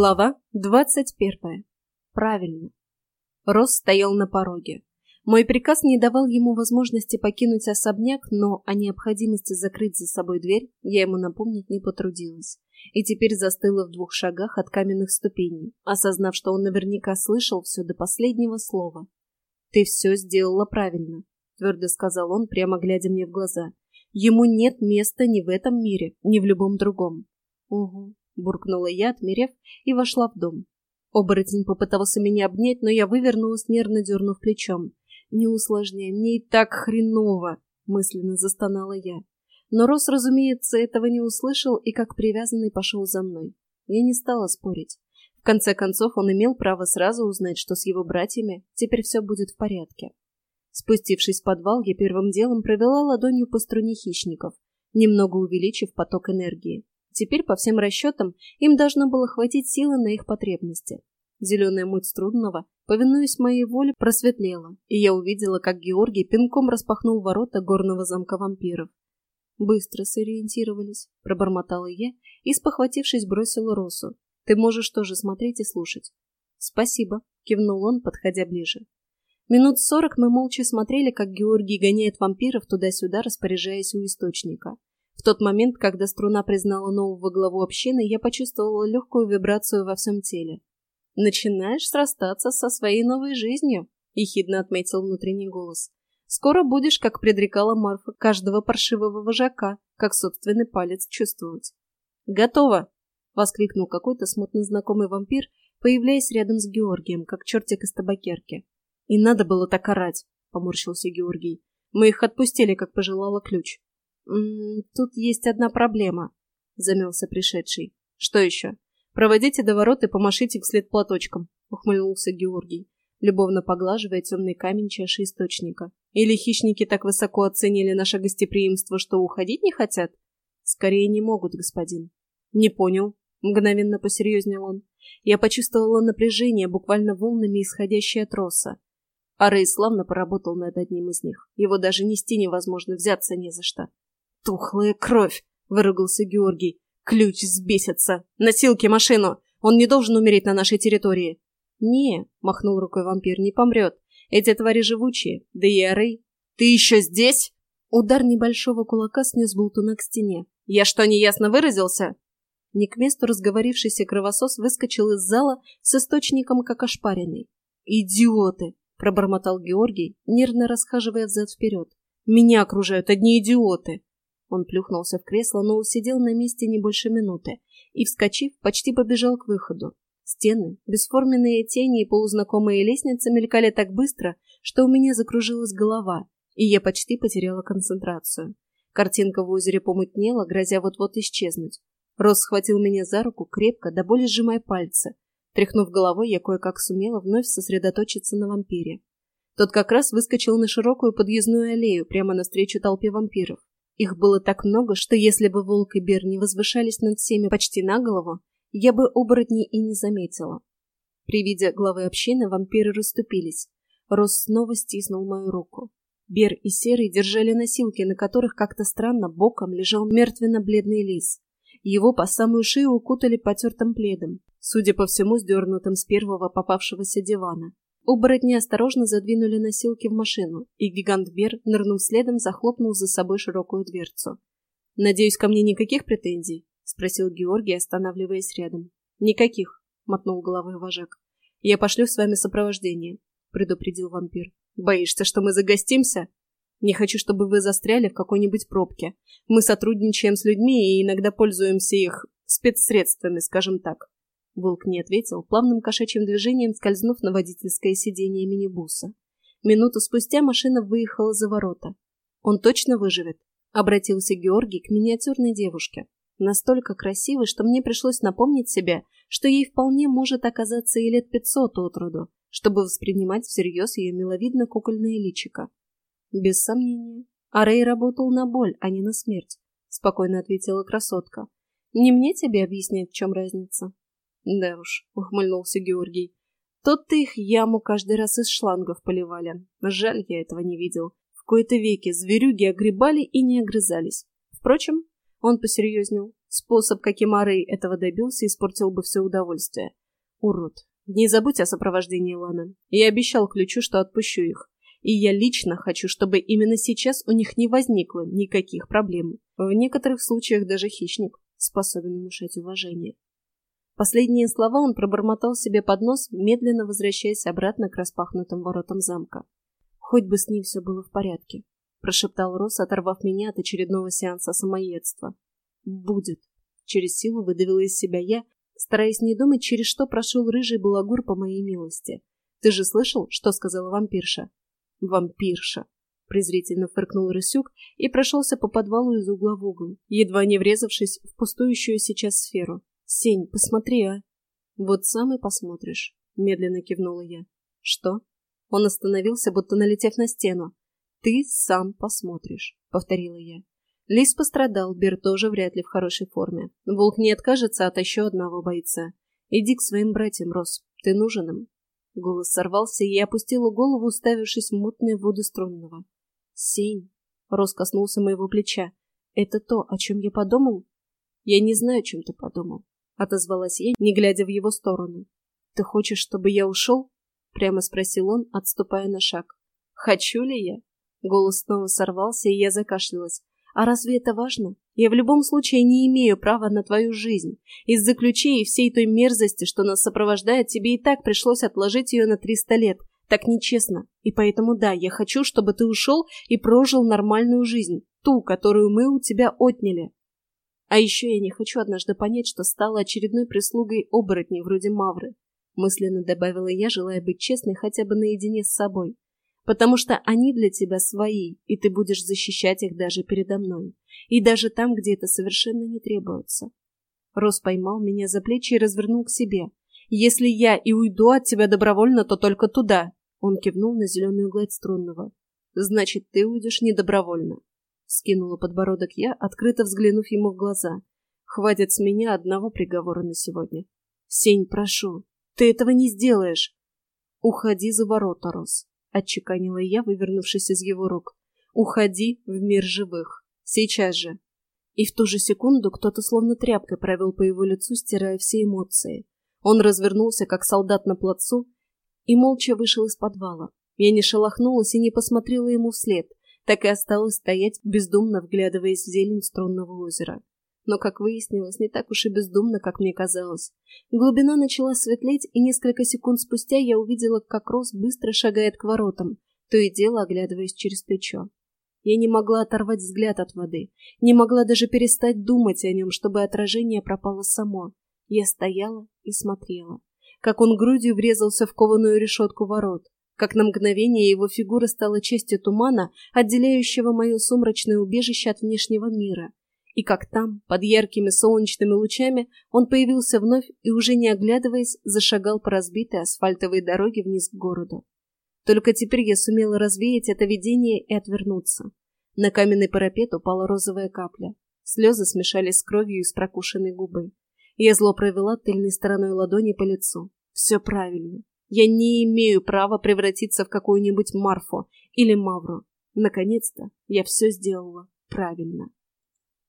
Глава двадцать первая. Правильно. Рос стоял на пороге. Мой приказ не давал ему возможности покинуть особняк, но о необходимости закрыть за собой дверь я ему напомнить не потрудилась. И теперь застыла в двух шагах от каменных ступеней, осознав, что он наверняка слышал все до последнего слова. «Ты все сделала правильно», — твердо сказал он, прямо глядя мне в глаза. «Ему нет места ни в этом мире, ни в любом другом». «Угу», буркнула я, отмерев, и вошла в дом. Оборотень попытался меня обнять, но я вывернулась, нервно дернув плечом. «Не усложняй, мне и так хреново!» — мысленно застонала я. Но Рос, разумеется, этого не услышал и как привязанный пошел за мной. Я не стала спорить. В конце концов, он имел право сразу узнать, что с его братьями теперь все будет в порядке. Спустившись в подвал, я первым делом провела ладонью по струне хищников, немного увеличив поток энергии. Теперь, по всем расчетам, им должно было хватить силы на их потребности. Зеленая муть струнного, повинуясь моей воле, просветлела, и я увидела, как Георгий пинком распахнул ворота горного замка вампиров. «Быстро сориентировались», — пробормотала я и, спохватившись, бросила Росу. «Ты можешь тоже смотреть и слушать». «Спасибо», — кивнул он, подходя ближе. Минут сорок мы молча смотрели, как Георгий гоняет вампиров туда-сюда, распоряжаясь у источника. В тот момент, когда струна признала нового главу общины, я почувствовала легкую вибрацию во всем теле. «Начинаешь срастаться со своей новой жизнью», — ехидно отметил внутренний голос. «Скоро будешь, как предрекала Марфа, каждого паршивого вожака, как собственный палец чувствовать». «Готово!» — воскликнул какой-то смутно знакомый вампир, появляясь рядом с Георгием, как чертик из табакерки. «И надо было так орать», — поморщился Георгий. «Мы их отпустили, как пожелала ключ». «Тут есть одна проблема», — замялся пришедший. «Что еще?» «Проводите до ворот и помашите вслед платочком», — ухмыльнулся Георгий, любовно поглаживая темный камень чаши источника. «Или хищники так высоко оценили наше гостеприимство, что уходить не хотят?» «Скорее не могут, господин». «Не понял», — мгновенно посерьезнел он. Я почувствовала напряжение, буквально волнами исходящее от роса. А Рэй славно поработал над одним из них. Его даже нести невозможно, взяться не за что. «Тухлая кровь!» — выругался Георгий. «Ключ взбесится! Носилки машину! Он не должен умереть на нашей территории!» «Не», — махнул рукой вампир, — «не помрет. Эти твари живучие. Да и Арей...» «Ты еще здесь?» Удар небольшого кулака снес болтуна к стене. «Я что, неясно выразился?» Не к месту разговорившийся кровосос выскочил из зала с источником, как ошпаренный. «Идиоты!» — пробормотал Георгий, нервно расхаживая взад-вперед. «Меня окружают одни идиоты!» Он плюхнулся в кресло, но усидел на месте не больше минуты и, вскочив, почти побежал к выходу. Стены, бесформенные тени и полузнакомые лестницы мелькали так быстро, что у меня закружилась голова, и я почти потеряла концентрацию. Картинка в озере помутнела, грозя вот-вот исчезнуть. Рос схватил меня за руку, крепко, до боли сжимая пальцы. Тряхнув головой, я кое-как сумела вновь сосредоточиться на вампире. Тот как раз выскочил на широкую подъездную аллею прямо навстречу толпе вампиров. Их было так много, что если бы волк и бер не возвышались над всеми почти на голову, я бы оборотней и не заметила. При виде главы общины вампиры расступились. Рос снова стиснул мою руку. Бер и Серый держали носилки, на которых как-то странно боком лежал мертвенно-бледный лис. Его по самую шею укутали потертым пледом, судя по всему, сдернутым с первого попавшегося дивана. Оборотни осторожно задвинули носилки в машину, и гигант Бер, нырнув следом, захлопнул за собой широкую дверцу. «Надеюсь, ко мне никаких претензий?» — спросил Георгий, останавливаясь рядом. «Никаких», — мотнул головой вожак. «Я пошлю с вами сопровождение», — предупредил вампир. «Боишься, что мы загостимся?» «Не хочу, чтобы вы застряли в какой-нибудь пробке. Мы сотрудничаем с людьми и иногда пользуемся их спецсредствами, скажем так. Волк не ответил, плавным кошачьим движением скользнув на водительское сиденье минибуса. Минуту спустя машина выехала за ворота. «Он точно выживет?» — обратился Георгий к миниатюрной девушке. Настолько красивой, что мне пришлось напомнить себе, что ей вполне может оказаться и лет пятьсот от роду, чтобы воспринимать всерьез ее миловидно-кукольное личико. «Без сомнения. А Рэй работал на боль, а не на смерть», — спокойно ответила красотка. «Не мне тебе объяснять, в чем разница?» Да уж, ухмыльнулся Георгий. Тот-то их яму каждый раз из шлангов поливали. Жаль, я этого не видел. В кои-то веки зверюги огребали и не огрызались. Впрочем, он посерьезнел. Способ, каким Арей этого добился, испортил бы все удовольствие. Урод. Не забудь о сопровождении Ланы. Я обещал ключу, что отпущу их. И я лично хочу, чтобы именно сейчас у них не возникло никаких проблем. В некоторых случаях даже хищник способен внушать уважение. Последние слова он пробормотал себе под нос, медленно возвращаясь обратно к распахнутым воротам замка. «Хоть бы с ним все было в порядке», — прошептал Рос, оторвав меня от очередного сеанса самоедства. «Будет», — через силу выдавила из себя я, стараясь не думать, через что прошел рыжий балагур по моей милости. «Ты же слышал, что сказала вампирша?» «Вампирша», — презрительно фыркнул Рысюк и прошелся по подвалу из угла в угол, едва не врезавшись в пустующую сейчас сферу. «Сень, посмотри, а!» «Вот сам и посмотришь», — медленно кивнула я. «Что?» Он остановился, будто налетев на стену. «Ты сам посмотришь», — повторила я. Лис пострадал, Бер тоже вряд ли в хорошей форме. Волк не откажется от еще одного бойца. Иди к своим братьям, Рос. Ты нужен им. Голос сорвался, и я опустила голову, уставившись в мутные воды струнного. «Сень!» — Рос коснулся моего плеча. «Это то, о чем я подумал?» «Я не знаю, о чем ты подумал», — отозвалась я, не глядя в его сторону. «Ты хочешь, чтобы я ушел?» — прямо спросил он, отступая на шаг. «Хочу ли я?» Голос снова сорвался, и я закашлялась. А разве это важно? Я в любом случае не имею права на твою жизнь. Из-за ключей и всей той мерзости, что нас сопровождает, тебе и так пришлось отложить ее на триста лет. Так нечестно. И поэтому да, я хочу, чтобы ты ушел и прожил нормальную жизнь. Ту, которую мы у тебя отняли. А еще я не хочу однажды понять, что стала очередной прислугой оборотней вроде Мавры. Мысленно добавила я, желая быть честной хотя бы наедине с собой потому что они для тебя свои, и ты будешь защищать их даже передо мной, и даже там, где это совершенно не требуется. Рос поймал меня за плечи и развернул к себе. «Если я и уйду от тебя добровольно, то только туда!» Он кивнул на зеленую гладь струнного. «Значит, ты уйдешь недобровольно!» Скинула подбородок я, открыто взглянув ему в глаза. «Хватит с меня одного приговора на сегодня!» «Сень, прошу, ты этого не сделаешь!» «Уходи за ворота, Рос!» — отчеканила я, вывернувшись из его рук. «Уходи в мир живых. Сейчас же!» И в ту же секунду кто-то словно тряпкой провел по его лицу, стирая все эмоции. Он развернулся, как солдат на плацу, и молча вышел из подвала. Я не шелохнулась и не посмотрела ему вслед, так и осталась стоять, бездумно вглядываясь в зелень струнного озера но, как выяснилось, не так уж и бездумно, как мне казалось. Глубина начала светлеть, и несколько секунд спустя я увидела, как Рос быстро шагает к воротам, то и дело оглядываясь через плечо. Я не могла оторвать взгляд от воды, не могла даже перестать думать о нем, чтобы отражение пропало само. Я стояла и смотрела, как он грудью врезался в кованую решетку ворот, как на мгновение его фигура стала частью тумана, отделяющего мое сумрачное убежище от внешнего мира, и как там, под яркими солнечными лучами, он появился вновь и, уже не оглядываясь, зашагал по разбитой асфальтовой дороге вниз к городу. Только теперь я сумела развеять это видение и отвернуться. На каменный парапет упала розовая капля. Слезы смешались с кровью из прокушенной губы. Я зло провела тыльной стороной ладони по лицу. Все правильно. Я не имею права превратиться в какую-нибудь Марфу или Мавру. Наконец-то я все сделала правильно.